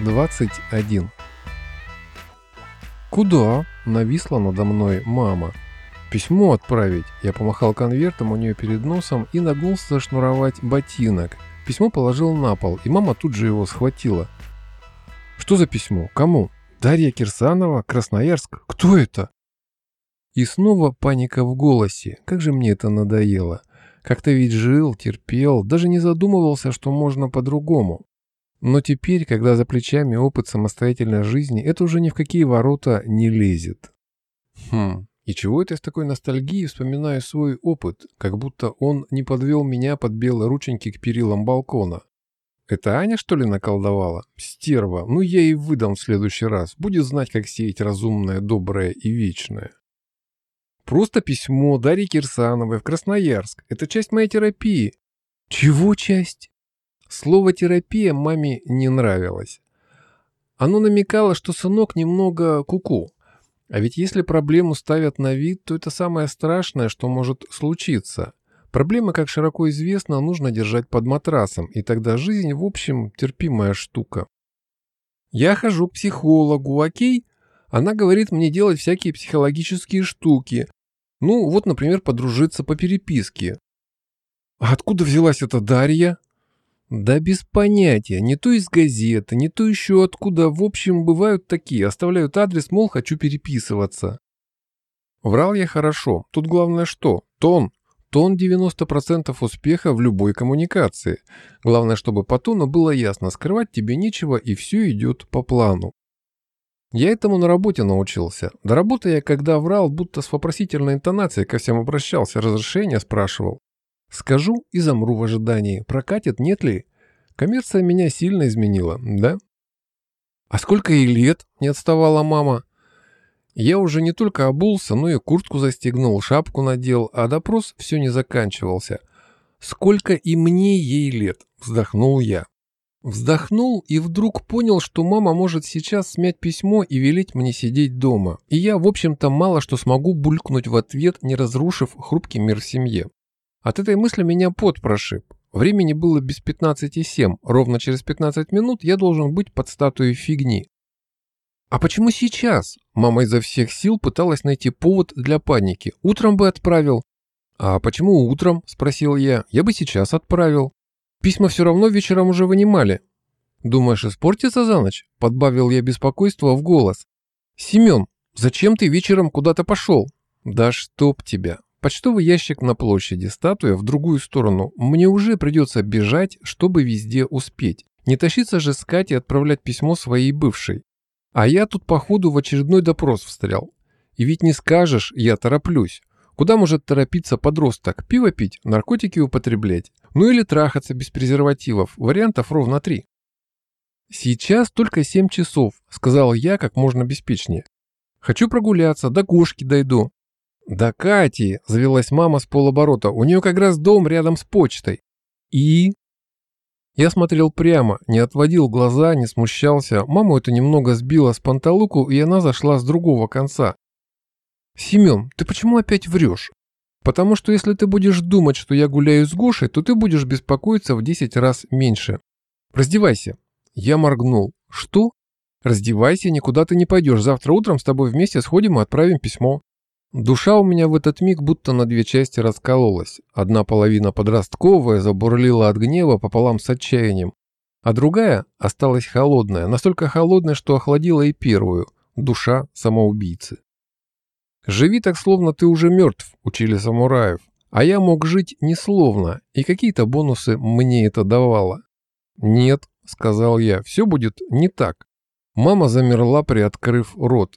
21 «Куда?» – нависла надо мной мама. «Письмо отправить». Я помахал конвертом у нее перед носом и нагнулся зашнуровать ботинок. Письмо положил на пол, и мама тут же его схватила. «Что за письмо? Кому? Дарья Кирсанова? Красноярск? Кто это?» И снова паника в голосе. Как же мне это надоело. Как-то ведь жил, терпел, даже не задумывался, что можно по-другому. Но теперь, когда за плечами опыт самостоятельной жизни, это уже ни в какие ворота не лезет. Хм, и чего это я с такой ностальгией вспоминаю свой опыт, как будто он не подвел меня под белые рученьки к перилам балкона? Это Аня, что ли, наколдовала? Стерва, ну я и выдам в следующий раз. Будет знать, как сеять разумное, доброе и вечное. Просто письмо Дарьи Кирсановой в Красноярск. Это часть моей терапии. Чего часть? Слово «терапия» маме не нравилось. Оно намекало, что сынок немного куку. -ку. А ведь если проблему ставят на вид, то это самое страшное, что может случиться. Проблемы, как широко известно, нужно держать под матрасом, и тогда жизнь, в общем, терпимая штука. Я хожу к психологу, окей? Она говорит мне делать всякие психологические штуки. Ну, вот, например, подружиться по переписке. А откуда взялась эта Дарья? Да без понятия, не то из газеты, не то еще откуда, в общем, бывают такие, оставляют адрес, мол, хочу переписываться. Врал я хорошо, тут главное что? Тон. Тон 90% успеха в любой коммуникации. Главное, чтобы по тону было ясно, скрывать тебе нечего и все идет по плану. Я этому на работе научился. До работы я когда врал, будто с вопросительной интонацией ко всем обращался, разрешение спрашивал. Скажу и замру в ожидании. Прокатит, нет ли? Коммерция меня сильно изменила, да? А сколько ей лет? Не отставала мама. Я уже не только обулся, но и куртку застегнул, шапку надел, а допрос все не заканчивался. Сколько и мне ей лет? Вздохнул я. Вздохнул и вдруг понял, что мама может сейчас смять письмо и велеть мне сидеть дома. И я, в общем-то, мало что смогу булькнуть в ответ, не разрушив хрупкий мир в семье. От этой мысли меня пот прошиб. Времени было без 15,7. Ровно через 15 минут я должен быть под статуей фигни. А почему сейчас? Мама изо всех сил пыталась найти повод для паники. Утром бы отправил. А почему утром? Спросил я. Я бы сейчас отправил. Письма все равно вечером уже вынимали. Думаешь, испортится за ночь? Подбавил я беспокойство в голос. Семен, зачем ты вечером куда-то пошел? Да чтоб тебя. Почтовый ящик на площади, статуя в другую сторону. Мне уже придется бежать, чтобы везде успеть. Не тащиться же с Катей отправлять письмо своей бывшей. А я тут походу в очередной допрос встрял. И ведь не скажешь, я тороплюсь. Куда может торопиться подросток? Пиво пить, наркотики употреблять? Ну или трахаться без презервативов? Вариантов ровно три. «Сейчас только семь часов», — сказал я как можно беспечнее. «Хочу прогуляться, до Гошки дойду. «Да Кати!» – завелась мама с полоборота. «У нее как раз дом рядом с почтой». «И?» Я смотрел прямо, не отводил глаза, не смущался. Маму это немного сбило с панталуку, и она зашла с другого конца. «Семен, ты почему опять врешь?» «Потому что если ты будешь думать, что я гуляю с Гошей, то ты будешь беспокоиться в 10 раз меньше. Раздевайся». Я моргнул. «Что?» «Раздевайся, никуда ты не пойдешь. Завтра утром с тобой вместе сходим и отправим письмо». Душа у меня в этот миг будто на две части раскололась. Одна половина подростковая забурлила от гнева пополам с отчаянием, а другая осталась холодная, настолько холодная, что охладила и первую – душа самоубийцы. «Живи так, словно ты уже мертв», – учили самураев, а я мог жить несловно, и какие-то бонусы мне это давало. «Нет», – сказал я, – «все будет не так». Мама замерла, приоткрыв рот.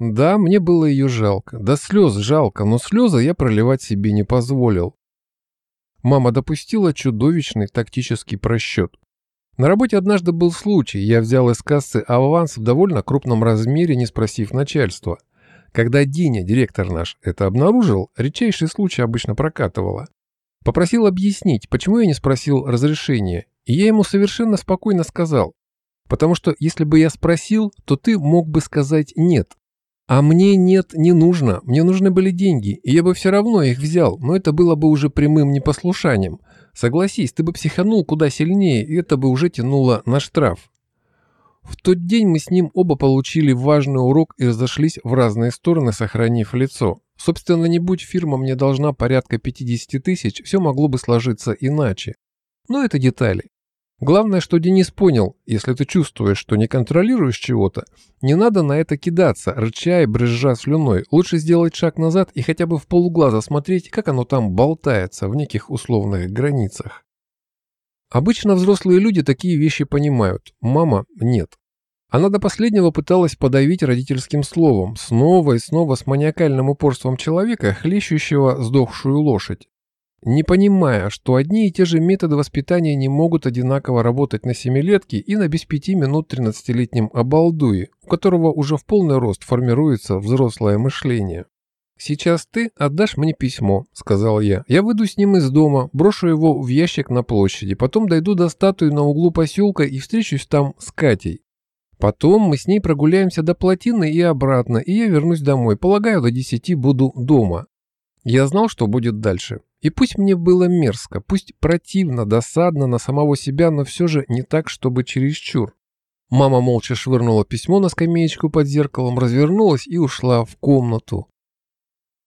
Да, мне было ее жалко. До слез жалко, но слезы я проливать себе не позволил. Мама допустила чудовищный тактический просчет. На работе однажды был случай, я взял из кассы аванс в довольно крупном размере, не спросив начальства. Когда Диня, директор наш, это обнаружил, редчайший случай обычно прокатывала. Попросил объяснить, почему я не спросил разрешения, и я ему совершенно спокойно сказал. Потому что если бы я спросил, то ты мог бы сказать «нет», а мне нет, не нужно. Мне нужны были деньги, и я бы все равно их взял, но это было бы уже прямым непослушанием. Согласись, ты бы психанул куда сильнее, и это бы уже тянуло на штраф. В тот день мы с ним оба получили важный урок и разошлись в разные стороны, сохранив лицо. Собственно, не будь фирма мне должна порядка 50 тысяч, все могло бы сложиться иначе. Но это детали. Главное, что Денис понял, если ты чувствуешь, что не контролируешь чего-то, не надо на это кидаться, рыча и брызжа слюной. Лучше сделать шаг назад и хотя бы в полуглаза смотреть, как оно там болтается в неких условных границах. Обычно взрослые люди такие вещи понимают, мама – нет. Она до последнего пыталась подавить родительским словом, снова и снова с маниакальным упорством человека, хлещущего сдохшую лошадь не понимая, что одни и те же методы воспитания не могут одинаково работать на семилетке и на без пяти минут 13-летнем обалдуе, у которого уже в полный рост формируется взрослое мышление. «Сейчас ты отдашь мне письмо», — сказал я. «Я выйду с ним из дома, брошу его в ящик на площади, потом дойду до статуи на углу поселка и встречусь там с Катей. Потом мы с ней прогуляемся до плотины и обратно, и я вернусь домой. Полагаю, до десяти буду дома. Я знал, что будет дальше. И пусть мне было мерзко, пусть противно, досадно на самого себя, но все же не так, чтобы чересчур. Мама молча швырнула письмо на скамеечку под зеркалом, развернулась и ушла в комнату.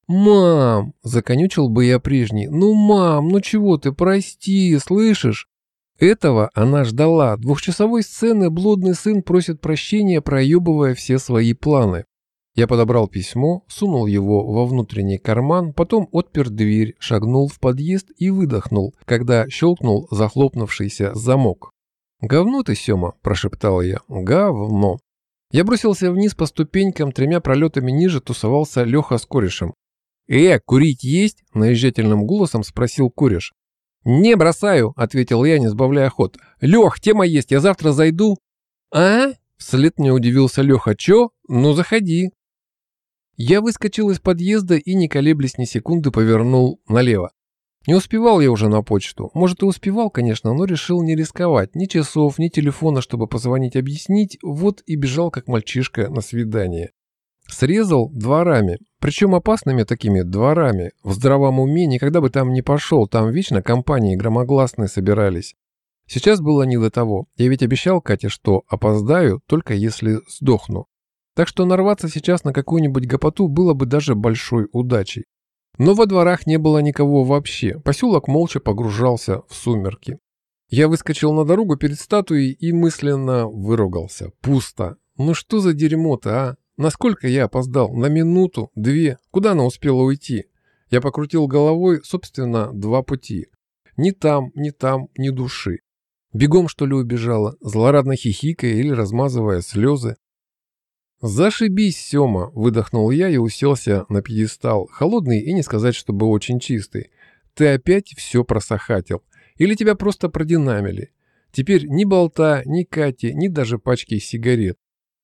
«Мам!» – законючил бы я прежний. «Ну, мам, ну чего ты, прости, слышишь?» Этого она ждала. Двухчасовой сцены блудный сын просит прощения, проебывая все свои планы. Я подобрал письмо, сунул его во внутренний карман, потом отпер дверь, шагнул в подъезд и выдохнул, когда щелкнул захлопнувшийся замок. «Говно ты, Сёма!» – прошептал я. «Говно!» Я бросился вниз по ступенькам, тремя пролетами ниже тусовался Леха с корешем. «Э, курить есть?» – наезжательным голосом спросил кореш. «Не бросаю», – ответил я, не сбавляя ход. «Лех, тема есть, я завтра зайду». «А?» – вслед мне удивился Леха. «Чё? Ну, заходи». Я выскочил из подъезда и, не колеблясь ни секунды, повернул налево. Не успевал я уже на почту. Может, и успевал, конечно, но решил не рисковать. Ни часов, ни телефона, чтобы позвонить объяснить. Вот и бежал, как мальчишка, на свидание. Срезал дворами. Причем опасными такими дворами. В здравом уме никогда бы там не пошел. Там вечно компании громогласные собирались. Сейчас было не до того. Я ведь обещал Кате, что опоздаю, только если сдохну. Так что нарваться сейчас на какую-нибудь гопоту было бы даже большой удачей. Но во дворах не было никого вообще. Поселок молча погружался в сумерки. Я выскочил на дорогу перед статуей и мысленно выругался. Пусто. Ну что за дерьмо-то, а? Насколько я опоздал? На минуту? Две? Куда она успела уйти? Я покрутил головой, собственно, два пути. Ни там, ни там, ни души. Бегом, что ли, убежала, злорадно хихикая или размазывая слезы. «Зашибись, Сёма!» – выдохнул я и уселся на пьедестал, холодный и не сказать, чтобы очень чистый. «Ты опять все просохатил. Или тебя просто продинамили. Теперь ни болта, ни Кати, ни даже пачки сигарет.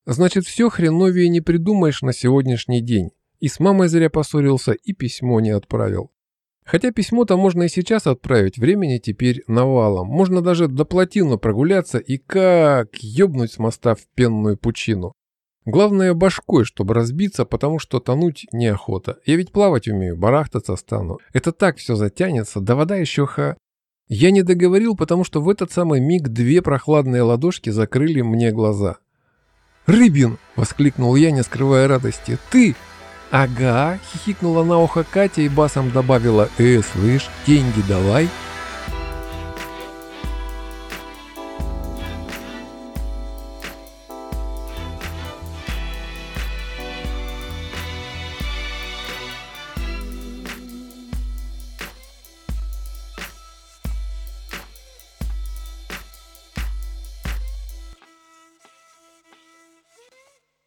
Значит, все хреновее не придумаешь на сегодняшний день. И с мамой зря поссорился, и письмо не отправил. Хотя письмо-то можно и сейчас отправить, времени теперь навалом. Можно даже до плотины прогуляться и как ёбнуть с моста в пенную пучину. Главное башкой, чтобы разбиться, потому что тонуть неохота. Я ведь плавать умею, барахтаться стану. Это так все затянется, да вода еще ха... Я не договорил, потому что в этот самый миг две прохладные ладошки закрыли мне глаза. «Рыбин!» — воскликнул я, не скрывая радости. «Ты!» «Ага!» — хихикнула на ухо Катя и басом добавила. «Э, слышь, деньги давай!»